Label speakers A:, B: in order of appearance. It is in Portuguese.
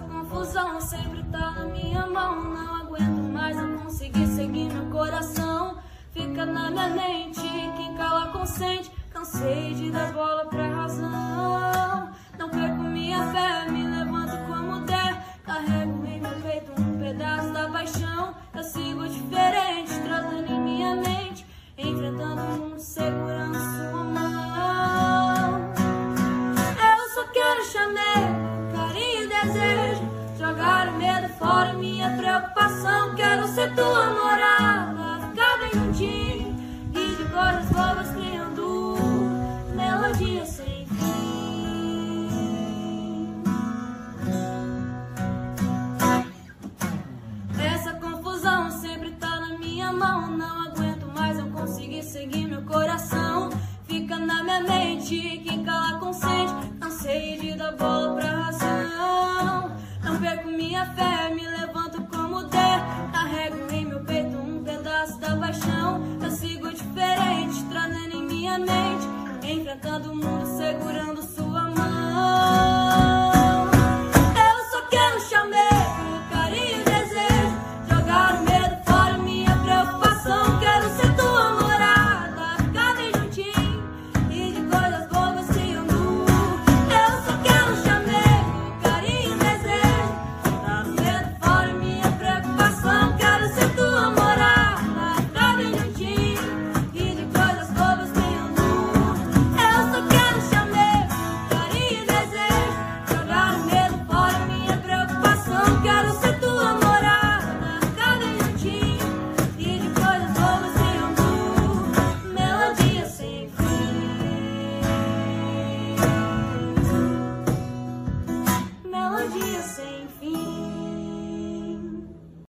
A: confusão sempre tá na minha mão. Não aguento mais, não consegui seguir meu coração. Fica na minha mente, quem cala consente. Cansei de dar bola pra razão. Não perco minha fé, me levanto como der. Carrego em meu peito um pedaço da paixão. Eu sigo diferente, trazendo em minha mente. Enfrentando o mundo, segurando sua mão. Eu só quero chamar Ser tua morada, ficar bem juntinho. E de coisas bobas criando melodia sem fim. Essa confusão sempre tá na minha mão. Não aguento mais, não consegui seguir meu coração. Fica na minha mente, quem cala consente. Cansei de dar bola pra razão. Não perco minha fé, me levanto como Carrego em meu peito um pedaço da paixão. Eu sigo diferente, trazendo em minha mente. Enfrentando o mundo, segurando sua mão. Melodia sem fim.